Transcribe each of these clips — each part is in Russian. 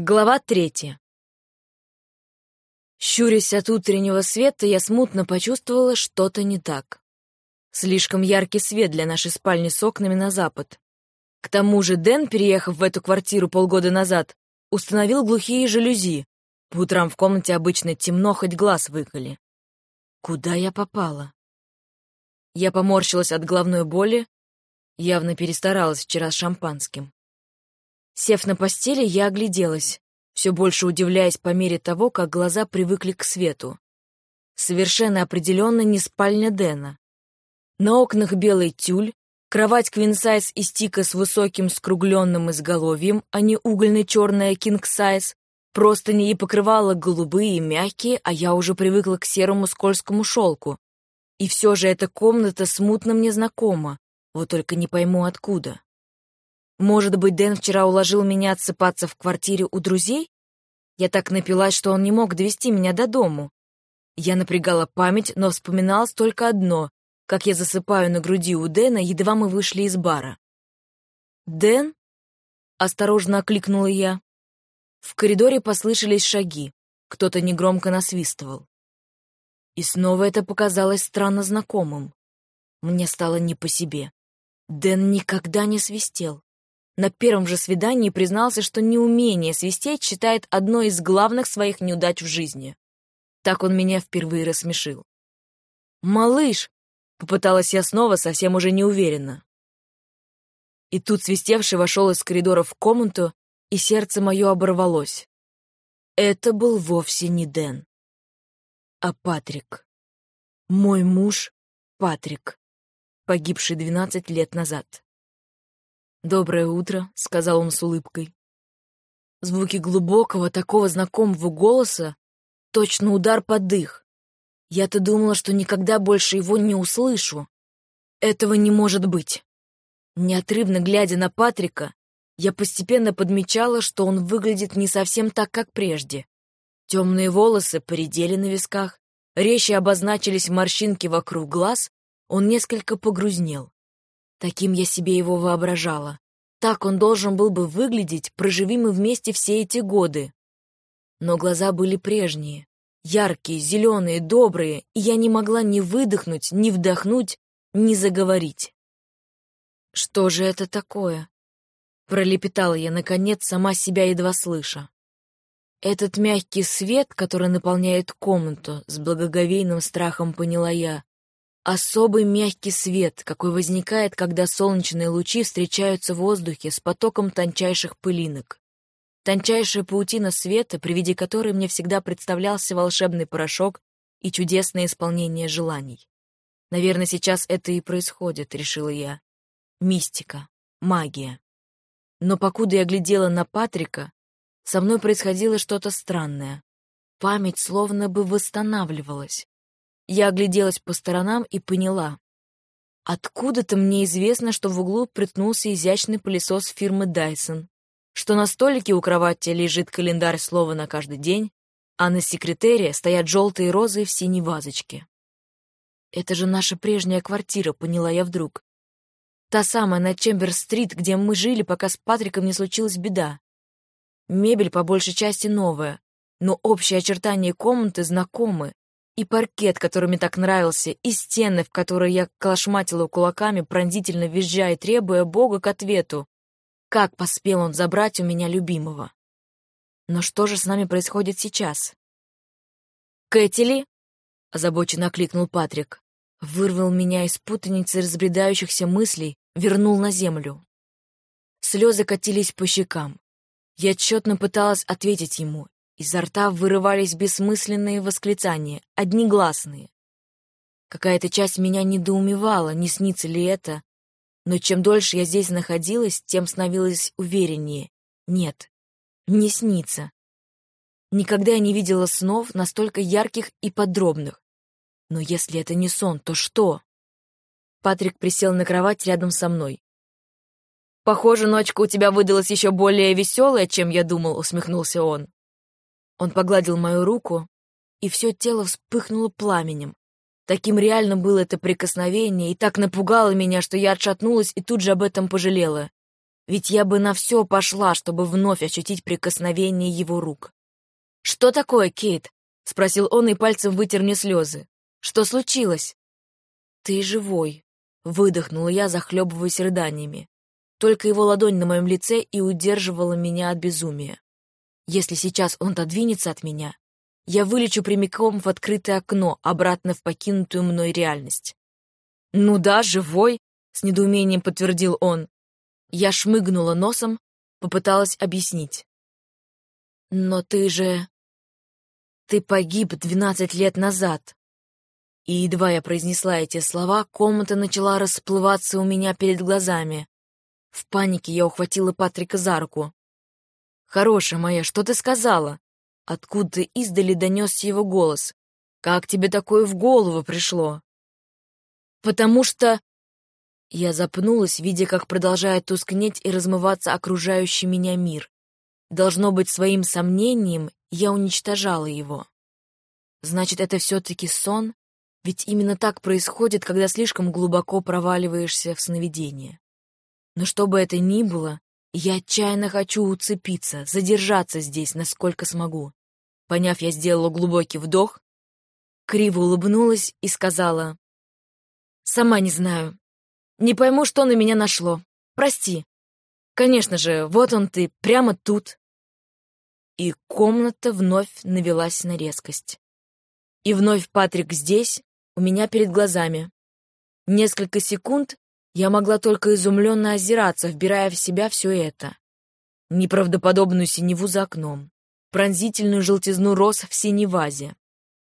Глава третья. Щурясь от утреннего света, я смутно почувствовала что-то не так. Слишком яркий свет для нашей спальни с окнами на запад. К тому же Дэн, переехав в эту квартиру полгода назад, установил глухие жалюзи. По утрам в комнате обычно темно, хоть глаз выколи. Куда я попала? Я поморщилась от головной боли, явно перестаралась вчера с шампанским. Сев на постели, я огляделась, все больше удивляясь по мере того, как глаза привыкли к свету. Совершенно определенно не спальня Дэна. На окнах белый тюль, кровать квинсайз из тика с высоким скругленным изголовьем, а не угольный черная кингсайз, просто не и покрывала голубые и мягкие, а я уже привыкла к серому скользкому шелку. И все же эта комната смутно мне знакома, вот только не пойму откуда. Может быть, Дэн вчера уложил меня отсыпаться в квартире у друзей? Я так напилась, что он не мог довести меня до дому. Я напрягала память, но вспоминалось только одно, как я засыпаю на груди у Дэна, едва мы вышли из бара. «Дэн?» — осторожно окликнула я. В коридоре послышались шаги, кто-то негромко насвистывал. И снова это показалось странно знакомым. Мне стало не по себе. Дэн никогда не свистел. На первом же свидании признался, что неумение свистеть считает одной из главных своих неудач в жизни. Так он меня впервые рассмешил. «Малыш!» — попыталась я снова, совсем уже неуверенно. И тут свистевший вошел из коридора в комнату, и сердце мое оборвалось. Это был вовсе не Дэн, а Патрик. Мой муж Патрик, погибший двенадцать лет назад. «Доброе утро», — сказал он с улыбкой. Звуки глубокого, такого знакомого голоса, точно удар под дых. Я-то думала, что никогда больше его не услышу. Этого не может быть. Неотрывно глядя на Патрика, я постепенно подмечала, что он выглядит не совсем так, как прежде. Темные волосы поредели на висках, резче обозначились морщинки вокруг глаз, он несколько погрузнел. Таким я себе его воображала. Так он должен был бы выглядеть, проживи мы вместе все эти годы. Но глаза были прежние, яркие, зеленые, добрые, и я не могла ни выдохнуть, ни вдохнуть, ни заговорить. «Что же это такое?» Пролепетала я, наконец, сама себя едва слыша. Этот мягкий свет, который наполняет комнату, с благоговейным страхом поняла я, Особый мягкий свет, какой возникает, когда солнечные лучи встречаются в воздухе с потоком тончайших пылинок. Тончайшая паутина света, при виде которой мне всегда представлялся волшебный порошок и чудесное исполнение желаний. Наверное, сейчас это и происходит, решила я. Мистика, магия. Но покуда я глядела на Патрика, со мной происходило что-то странное. Память словно бы восстанавливалась. Я огляделась по сторонам и поняла. Откуда-то мне известно, что в углу приткнулся изящный пылесос фирмы Dyson, что на столике у кровати лежит календарь слова на каждый день, а на секретере стоят желтые розы в синей вазочке. Это же наша прежняя квартира, поняла я вдруг. Та самая на Чембер-стрит, где мы жили, пока с Патриком не случилась беда. Мебель по большей части новая, но общие очертания комнаты знакомы, и паркет, который мне так нравился, и стены, в которые я колошматила кулаками, пронзительно визжая требуя Бога к ответу. Как поспел он забрать у меня любимого? Но что же с нами происходит сейчас? «Кэтили?» — озабоченно окликнул Патрик. Вырвал меня из путаницы разбредающихся мыслей, вернул на землю. Слезы катились по щекам. Я тщетно пыталась ответить ему, Изо рта вырывались бессмысленные восклицания, одни гласные. Какая-то часть меня недоумевала, не снится ли это, но чем дольше я здесь находилась, тем становилась увереннее. Нет, не снится. Никогда я не видела снов настолько ярких и подробных. Но если это не сон, то что? Патрик присел на кровать рядом со мной. «Похоже, ночка у тебя выдалась еще более веселая, чем я думал», — усмехнулся он. Он погладил мою руку, и все тело вспыхнуло пламенем. Таким реально было это прикосновение, и так напугало меня, что я отшатнулась и тут же об этом пожалела. Ведь я бы на все пошла, чтобы вновь ощутить прикосновение его рук. «Что такое, Кейт?» — спросил он и пальцем вытер мне слезы. «Что случилось?» «Ты живой», — выдохнула я, захлебываясь рыданиями. Только его ладонь на моем лице и удерживала меня от безумия. Если сейчас он отодвинется от меня, я вылечу прямиком в открытое окно, обратно в покинутую мной реальность. «Ну да, живой», — с недоумением подтвердил он. Я шмыгнула носом, попыталась объяснить. «Но ты же... Ты погиб двенадцать лет назад». И едва я произнесла эти слова, комната начала расплываться у меня перед глазами. В панике я ухватила Патрика за руку. «Хорошая моя, что ты сказала?» Откуда издали донесся его голос. «Как тебе такое в голову пришло?» «Потому что...» Я запнулась, видя, как продолжает тускнеть и размываться окружающий меня мир. Должно быть, своим сомнением я уничтожала его. Значит, это все-таки сон? Ведь именно так происходит, когда слишком глубоко проваливаешься в сновидение. Но что бы это ни было, я отчаянно хочу уцепиться, задержаться здесь, насколько смогу. Поняв, я сделала глубокий вдох, криво улыбнулась и сказала, «Сама не знаю. Не пойму, что на меня нашло. Прости. Конечно же, вот он ты, прямо тут». И комната вновь навелась на резкость. И вновь Патрик здесь, у меня перед глазами. Несколько секунд я могла только изумленно озираться, вбирая в себя все это. Неправдоподобную синеву за окном, пронзительную желтизну роз в синей вазе,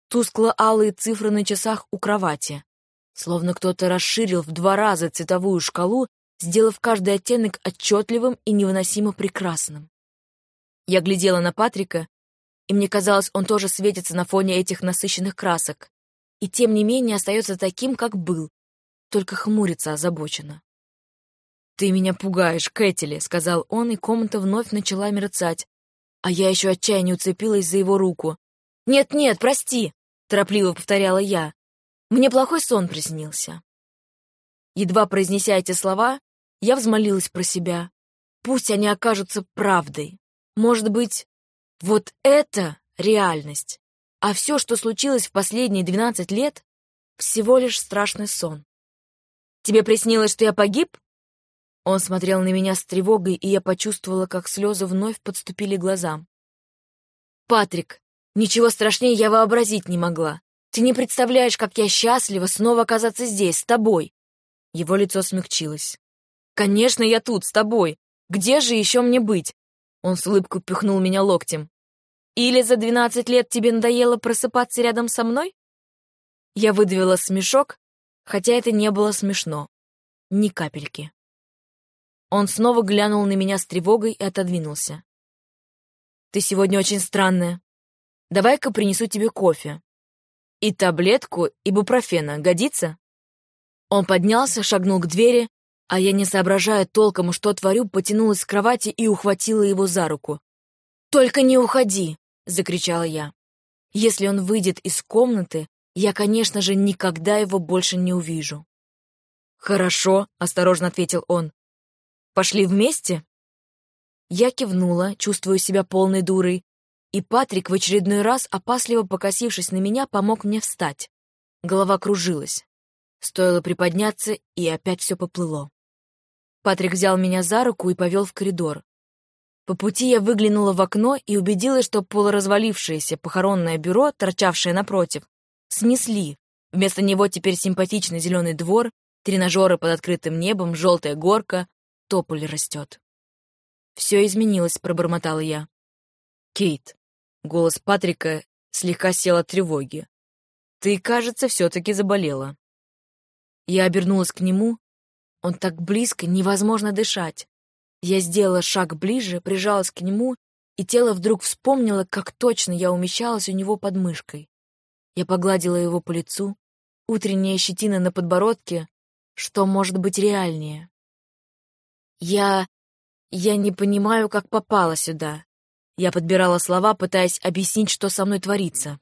тускло-алые цифры на часах у кровати. Словно кто-то расширил в два раза цветовую шкалу, сделав каждый оттенок отчетливым и невыносимо прекрасным. Я глядела на Патрика, и мне казалось, он тоже светится на фоне этих насыщенных красок, и тем не менее остается таким, как был, только хмурится озабоченно. «Ты меня пугаешь, Кэтили», — сказал он, и комната вновь начала мерцать, а я еще отчаянно уцепилась за его руку. «Нет-нет, прости», — торопливо повторяла я. «Мне плохой сон приснился». Едва произнеся эти слова, я взмолилась про себя. Пусть они окажутся правдой. Может быть, вот это реальность, а все, что случилось в последние двенадцать лет, всего лишь страшный сон. Тебе приснилось, что я погиб?» Он смотрел на меня с тревогой, и я почувствовала, как слезы вновь подступили глазам. «Патрик, ничего страшнее я вообразить не могла. Ты не представляешь, как я счастлива снова оказаться здесь, с тобой!» Его лицо смягчилось. «Конечно, я тут, с тобой. Где же еще мне быть?» Он с улыбкой пихнул меня локтем. «Или за двенадцать лет тебе надоело просыпаться рядом со мной?» Я выдавила смешок, хотя это не было смешно. Ни капельки. Он снова глянул на меня с тревогой и отодвинулся. «Ты сегодня очень странная. Давай-ка принесу тебе кофе. И таблетку ибупрофена. Годится?» Он поднялся, шагнул к двери, а я, не соображая толком, что творю, потянулась с кровати и ухватила его за руку. «Только не уходи!» — закричала я. «Если он выйдет из комнаты, я, конечно же, никогда его больше не увижу. «Хорошо», — осторожно ответил он. «Пошли вместе?» Я кивнула, чувствуя себя полной дурой, и Патрик в очередной раз, опасливо покосившись на меня, помог мне встать. Голова кружилась. Стоило приподняться, и опять все поплыло. Патрик взял меня за руку и повел в коридор. По пути я выглянула в окно и убедилась, что полуразвалившееся похоронное бюро, торчавшее напротив, снесли. Вместо него теперь симпатичный зеленый двор, тренажеры под открытым небом, желтая горка, тополь растет. «Все изменилось», — пробормотала я. «Кейт», — голос Патрика слегка сел от тревоги. «Ты, кажется, все-таки заболела». Я обернулась к нему. Он так близко, невозможно дышать. Я сделала шаг ближе, прижалась к нему, и тело вдруг вспомнило, как точно я умещалась у него под мышкой. Я погладила его по лицу. Утренняя щетина на подбородке. Что может быть реальнее? Я... я не понимаю, как попала сюда. Я подбирала слова, пытаясь объяснить, что со мной творится.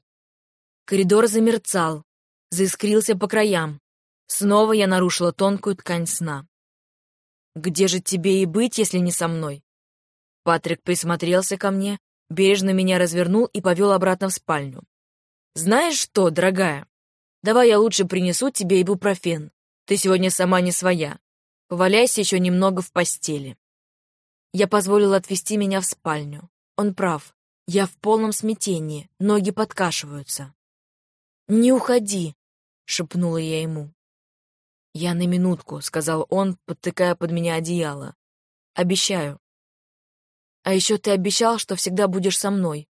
Коридор замерцал, заискрился по краям. Снова я нарушила тонкую ткань сна. Где же тебе и быть, если не со мной? Патрик присмотрелся ко мне, бережно меня развернул и повел обратно в спальню. Знаешь что, дорогая, давай я лучше принесу тебе ибупрофен. Ты сегодня сама не своя. Поваляйся еще немного в постели. Я позволил отвезти меня в спальню. Он прав. Я в полном смятении, ноги подкашиваются. «Не уходи!» — шепнула я ему. «Я на минутку», — сказал он, подтыкая под меня одеяло. «Обещаю». «А еще ты обещал, что всегда будешь со мной», —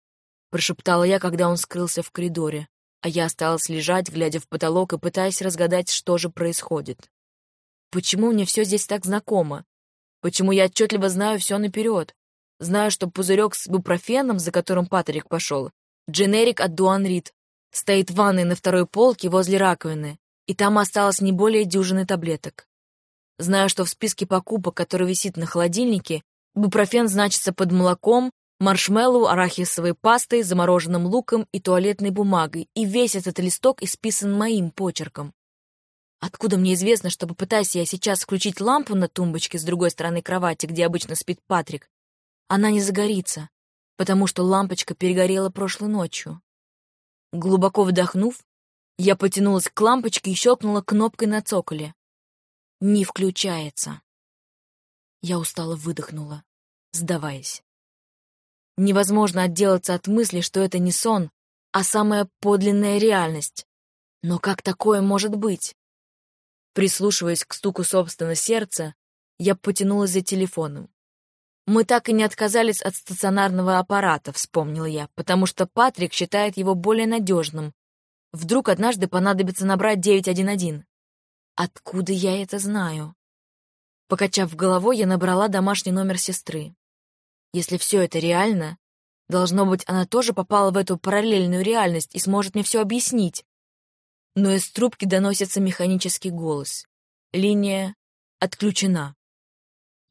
прошептала я, когда он скрылся в коридоре, а я осталась лежать, глядя в потолок и пытаясь разгадать, что же происходит. Почему мне все здесь так знакомо? Почему я отчетливо знаю все наперед? Знаю, что пузырек с бупрофеном, за которым Патрик пошел, дженерик от Дуан Рид, стоит в ванной на второй полке возле раковины, и там осталось не более дюжины таблеток. Знаю, что в списке покупок, который висит на холодильнике, бупрофен значится под молоком, маршмеллоу, арахисовой пастой, замороженным луком и туалетной бумагой, и весь этот листок исписан моим почерком. Откуда мне известно, что попытаясь я сейчас включить лампу на тумбочке с другой стороны кровати, где обычно спит Патрик, она не загорится, потому что лампочка перегорела прошлой ночью. Глубоко вдохнув, я потянулась к лампочке и щелкнула кнопкой на цоколе. Не включается. Я устало выдохнула, сдаваясь. Невозможно отделаться от мысли, что это не сон, а самая подлинная реальность. Но как такое может быть? Прислушиваясь к стуку собственного сердца, я потянулась за телефоном. Мы так и не отказались от стационарного аппарата, вспомнил я, потому что Патрик считает его более надежным, Вдруг однажды понадобится набрать 911. Откуда я это знаю? Покачав головой, я набрала домашний номер сестры. Если все это реально, должно быть, она тоже попала в эту параллельную реальность и сможет мне все объяснить. Но из трубки доносится механический голос. Линия отключена.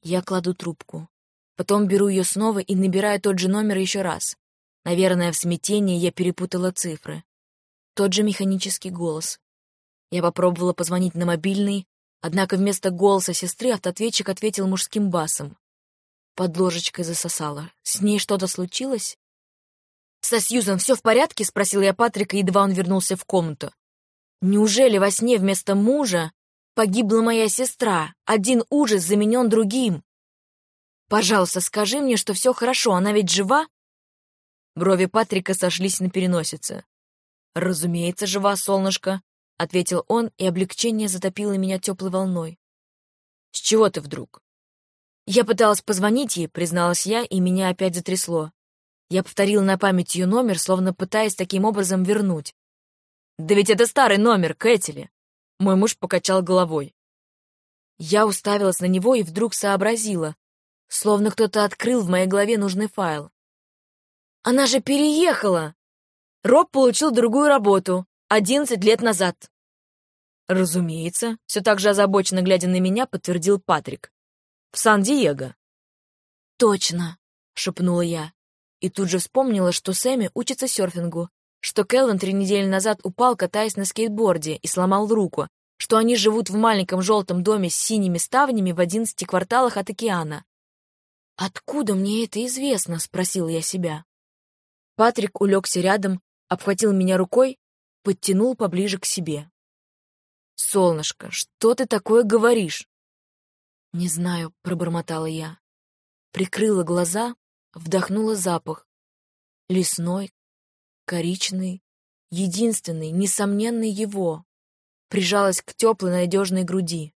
Я кладу трубку. Потом беру ее снова и набираю тот же номер еще раз. Наверное, в смятении я перепутала цифры. Тот же механический голос. Я попробовала позвонить на мобильный, однако вместо голоса сестры автоответчик ответил мужским басом. Под ложечкой засосала. С ней что-то случилось? «Со Сьюзан все в порядке?» — спросила я Патрика, едва он вернулся в комнату. «Неужели во сне вместо мужа погибла моя сестра? Один ужас заменен другим!» «Пожалуйста, скажи мне, что все хорошо, она ведь жива?» Брови Патрика сошлись на переносице. «Разумеется, жива, солнышко», — ответил он, и облегчение затопило меня теплой волной. «С чего ты вдруг?» Я пыталась позвонить ей, призналась я, и меня опять затрясло. Я повторила на память ее номер, словно пытаясь таким образом вернуть. «Да ведь это старый номер, Кэтили!» Мой муж покачал головой. Я уставилась на него и вдруг сообразила, словно кто-то открыл в моей голове нужный файл. «Она же переехала!» Роб получил другую работу одиннадцать лет назад. Разумеется, все так же озабоченно глядя на меня, подтвердил Патрик. В Сан-Диего. Точно, шепнула я. И тут же вспомнила, что Сэмми учится серфингу, что Келвин три недели назад упал, катаясь на скейтборде, и сломал руку, что они живут в маленьком желтом доме с синими ставнями в одиннадцати кварталах от океана. «Откуда мне это известно?» — спросил я себя. Патрик улегся рядом, обхватил меня рукой, подтянул поближе к себе. «Солнышко, что ты такое говоришь?» «Не знаю», — пробормотала я. Прикрыла глаза, вдохнула запах. Лесной, коричный, единственный, несомненный его. Прижалась к теплой, надежной груди.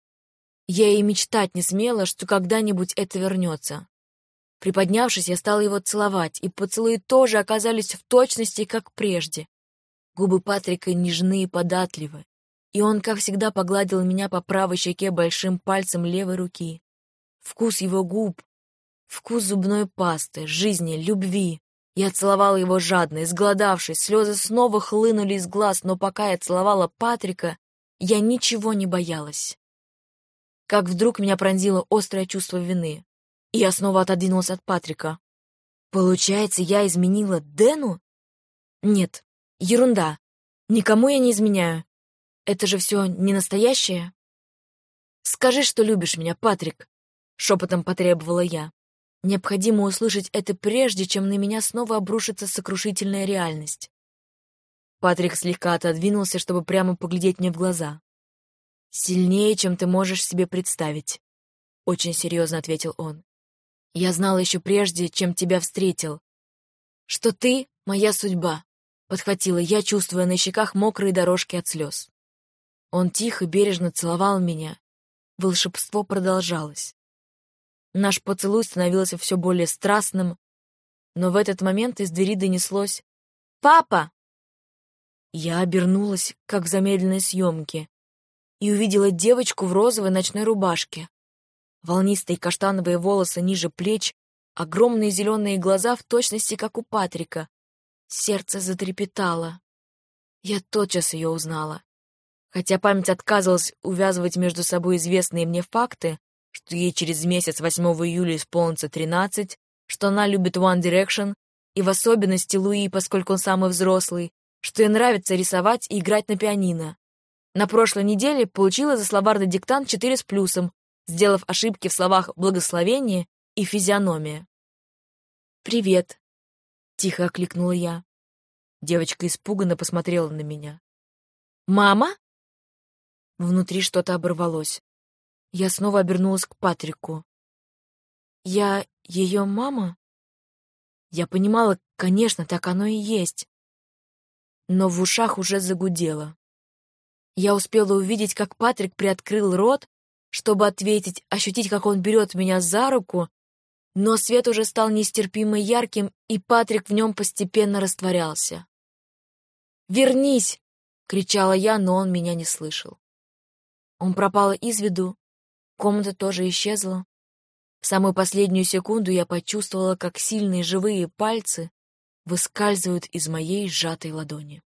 Я и мечтать не смела, что когда-нибудь это вернется. Приподнявшись, я стала его целовать, и поцелуи тоже оказались в точности, как прежде. Губы Патрика нежны и податливы, и он, как всегда, погладил меня по правой щеке большим пальцем левой руки. Вкус его губ, вкус зубной пасты, жизни, любви. Я целовала его жадно, изгладавшись, слезы снова хлынули из глаз, но пока я целовала Патрика, я ничего не боялась. Как вдруг меня пронзило острое чувство вины. И я снова отодвинулась от Патрика. Получается, я изменила Дэну? Нет, ерунда. Никому я не изменяю. Это же все не настоящее. Скажи, что любишь меня, Патрик. шепотом потребовала я. Необходимо услышать это прежде, чем на меня снова обрушится сокрушительная реальность. Патрик слегка отодвинулся, чтобы прямо поглядеть мне в глаза. «Сильнее, чем ты можешь себе представить», — очень серьезно ответил он. «Я знал еще прежде, чем тебя встретил, что ты — моя судьба», — подхватила я, чувствуя на щеках мокрые дорожки от слез. Он тихо, бережно целовал меня. Волшебство продолжалось. Наш поцелуй становился все более страстным, но в этот момент из двери донеслось «Папа!». Я обернулась, как в замедленной съемке, и увидела девочку в розовой ночной рубашке. Волнистые каштановые волосы ниже плеч, огромные зеленые глаза в точности, как у Патрика. Сердце затрепетало. Я тотчас ее узнала. Хотя память отказывалась увязывать между собой известные мне факты, что ей через месяц 8 июля исполнится 13, что она любит One Direction, и в особенности Луи, поскольку он самый взрослый, что ей нравится рисовать и играть на пианино. На прошлой неделе получила за словарный диктант 4 с плюсом, сделав ошибки в словах «благословение» и «физиономия». «Привет», — тихо окликнула я. Девочка испуганно посмотрела на меня. «Мама?» Внутри что-то оборвалось. Я снова обернулась к Патрику. «Я ее мама?» Я понимала, конечно, так оно и есть. Но в ушах уже загудело. Я успела увидеть, как Патрик приоткрыл рот, чтобы ответить, ощутить, как он берет меня за руку, но свет уже стал нестерпимо ярким, и Патрик в нем постепенно растворялся. «Вернись!» — кричала я, но он меня не слышал. Он пропал из виду, Комната тоже исчезла. В самую последнюю секунду я почувствовала, как сильные живые пальцы выскальзывают из моей сжатой ладони.